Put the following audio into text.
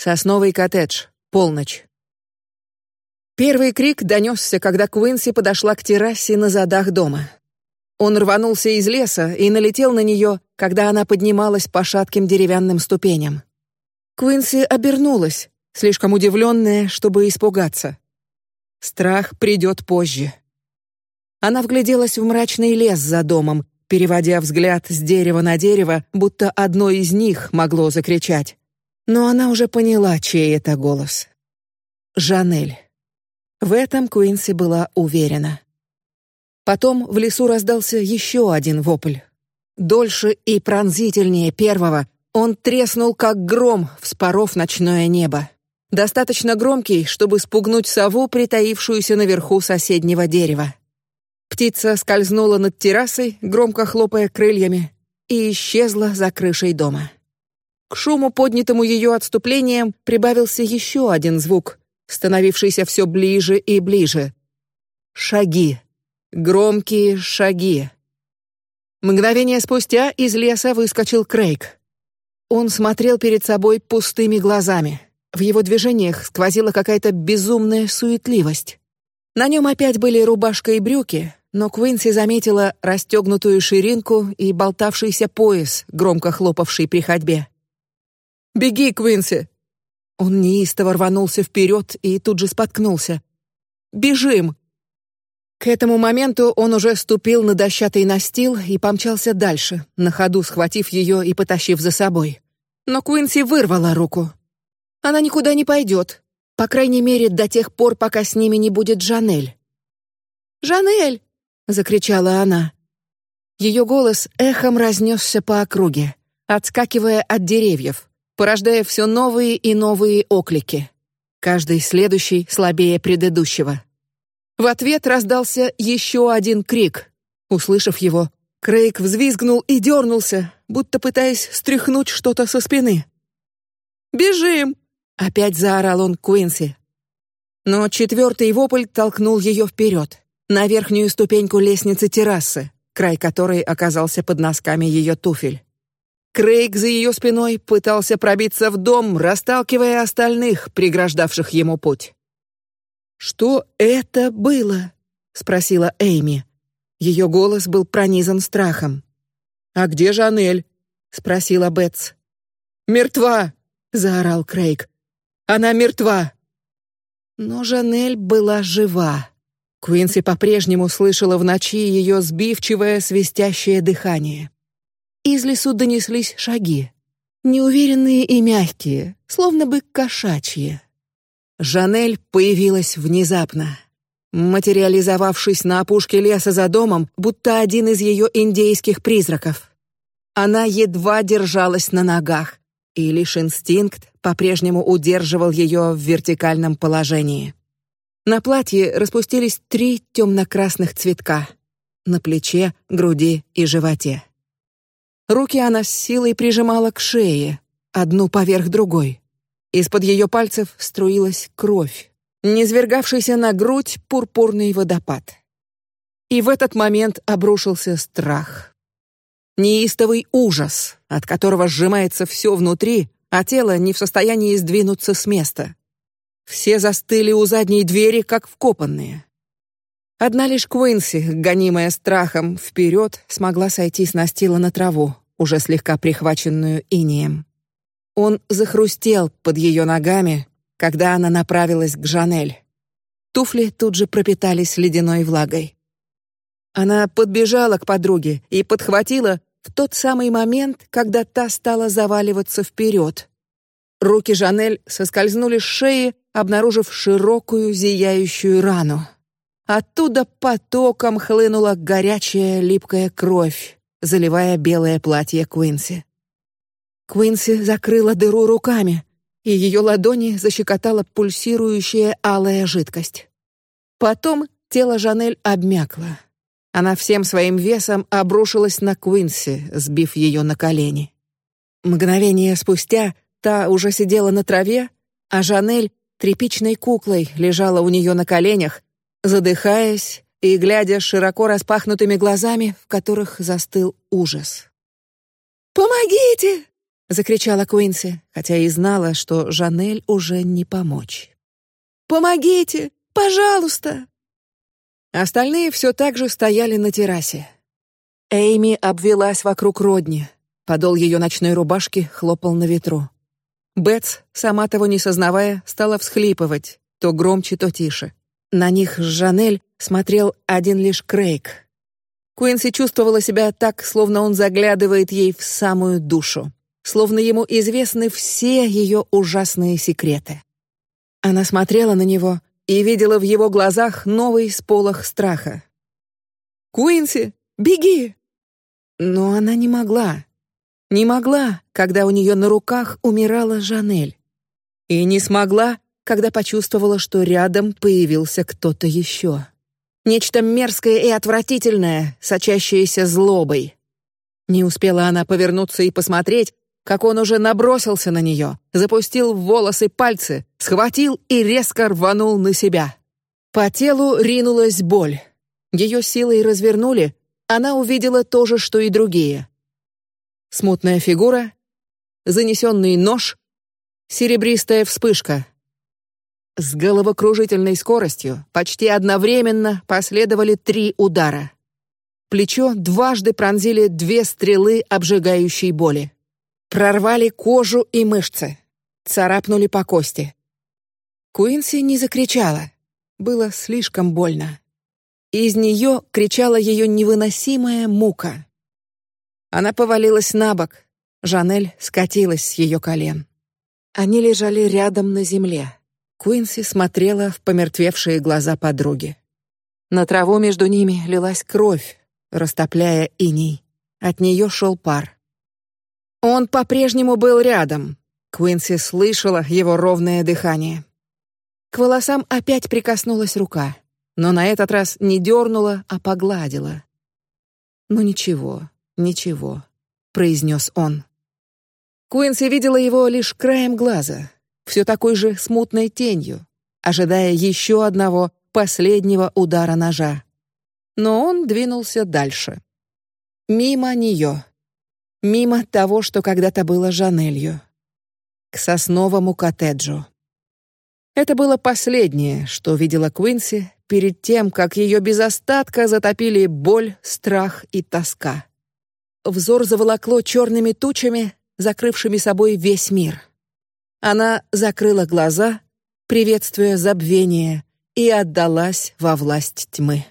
Сосновый коттедж. Полночь. Первый крик донесся, когда Квинси подошла к террасе на задах дома. Он рванулся из леса и налетел на нее, когда она поднималась по шатким деревянным ступеням. Квинси обернулась, слишком удивленная, чтобы испугаться. Страх придет позже. Она вгляделась в мрачный лес за домом, переводя взгляд с дерева на дерево, будто одно из них могло закричать. Но она уже поняла, чей это голос. Жанель. В этом Куинси была уверена. Потом в лесу раздался еще один вопль. Дольше и пронзительнее первого он треснул как гром, вспоров ночное небо. Достаточно громкий, чтобы спугнуть сову, притаившуюся наверху соседнего дерева. Птица скользнула над террасой, громко хлопая крыльями, и исчезла за крышей дома. К шуму, поднятому ее отступлением, прибавился еще один звук, становившийся все ближе и ближе. Шаги, громкие шаги. Мгновение спустя из леса выскочил Крейг. Он смотрел перед собой пустыми глазами. В его движениях сквозила какая-то безумная суетливость. На нем опять были рубашка и брюки, но Квинси заметила расстегнутую ширинку и болтавшийся пояс, громко хлопавший при ходьбе. Беги, Квинси! Он неистово рванулся вперед и тут же споткнулся. Бежим! К этому моменту он уже ступил на дощатый настил и помчался дальше, на ходу схватив ее и потащив за собой. Но Квинси вырвала руку. Она никуда не пойдет, по крайней мере до тех пор, пока с ними не будет Жанель. Жанель! закричала она. Ее голос эхом разнесся по округе, отскакивая от деревьев порождая все новые и новые оклики. Каждый следующий слабее предыдущего. В ответ раздался еще один крик. Услышав его, Крейг взвизгнул и дернулся, будто пытаясь стряхнуть что-то со спины. Бежим! Опять заорал он Куинси. Но четвертый вопль толкнул ее вперед, на верхнюю ступеньку лестницы террасы, край которой оказался под носками ее туфель. Крейг за ее спиной пытался пробиться в дом, расталкивая остальных, преграждавших ему путь. Что это было? – спросила Эйми. Ее голос был пронизан страхом. А где Жанель? – спросила Бетс. Мертва! заорал Крейг. Она мертва. Но Жанель была жива. Квинси по-прежнему слышала в ночи ее сбивчивое свистящее дыхание. Из лесу донеслись шаги, неуверенные и мягкие, словно бы кошачьи. Жанель появилась внезапно, материализовавшись на опушке леса за домом, будто один из ее индейских призраков. Она едва держалась на ногах, и лишь инстинкт по-прежнему удерживал ее в вертикальном положении. На платье распустились три темно-красных цветка на плече, груди и животе. Руки она с силой прижимала к шее, одну поверх другой. Из-под ее пальцев струилась кровь, низвергавшийся на грудь пурпурный водопад. И в этот момент обрушился страх, неистовый ужас, от которого сжимается все внутри, а тело не в состоянии сдвинуться с места. Все застыли у задней двери, как вкопанные. Одна лишь Квинси, гонимая страхом, вперед смогла сойти с настила на траву, уже слегка прихваченную инеем. Он захрустел под ее ногами, когда она направилась к Жанель. Туфли тут же пропитались ледяной влагой. Она подбежала к подруге и подхватила в тот самый момент, когда та стала заваливаться вперед. Руки Жанель соскользнули с шеи, обнаружив широкую зияющую рану. Оттуда потоком хлынула горячая липкая кровь, заливая белое платье Куинси. Куинси закрыла дыру руками, и ее ладони защекотала пульсирующая алая жидкость. Потом тело Жанель обмякло. Она всем своим весом обрушилась на Куинси, сбив ее на колени. Мгновение спустя та уже сидела на траве, а Жанель тряпичной куклой лежала у нее на коленях, задыхаясь и глядя широко распахнутыми глазами, в которых застыл ужас. Помогите! закричала Куинси, хотя и знала, что Жанель уже не помочь. Помогите, пожалуйста! Остальные все так же стояли на террасе. Эйми обвелась вокруг Родни. Подол ее ночной рубашки хлопал на ветру. Бетс, сама того не сознавая, стала всхлипывать, то громче, то тише. На них с Жанель смотрел один лишь Крейг. Куинси чувствовала себя так, словно он заглядывает ей в самую душу, словно ему известны все ее ужасные секреты. Она смотрела на него и видела в его глазах новый сполох страха. Куинси, беги! Но она не могла, не могла, когда у нее на руках умирала Жанель, и не смогла, когда почувствовала, что рядом появился кто-то еще. Нечто мерзкое и отвратительное, сочащееся злобой. Не успела она повернуться и посмотреть, как он уже набросился на нее, запустил в волосы пальцы, схватил и резко рванул на себя. По телу ринулась боль. Ее силой развернули, она увидела то же, что и другие. Смутная фигура, занесенный нож, серебристая вспышка — с головокружительной скоростью почти одновременно последовали три удара. Плечо дважды пронзили две стрелы обжигающей боли. Прорвали кожу и мышцы, царапнули по кости. Куинси не закричала, было слишком больно. Из нее кричала ее невыносимая мука. Она повалилась на бок. Жанель скатилась с ее колен. Они лежали рядом на земле. Куинси смотрела в помертвевшие глаза подруги. На траву между ними лилась кровь, растопляя иней. От нее шел пар. Он по-прежнему был рядом. Куинси слышала его ровное дыхание. К волосам опять прикоснулась рука, но на этот раз не дернула, а погладила. Ну ничего, ничего, произнес он. Куинси видела его лишь краем глаза, все такой же смутной тенью, ожидая еще одного последнего удара ножа. Но он двинулся дальше, мимо нее, мимо того, что когда-то было Жанелью, к сосновому коттеджу. Это было последнее, что видела Квинси перед тем, как ее без остатка затопили боль, страх и тоска. Взор заволокло черными тучами, закрывшими собой весь мир. Она закрыла глаза, приветствуя забвение, и отдалась во власть тьмы.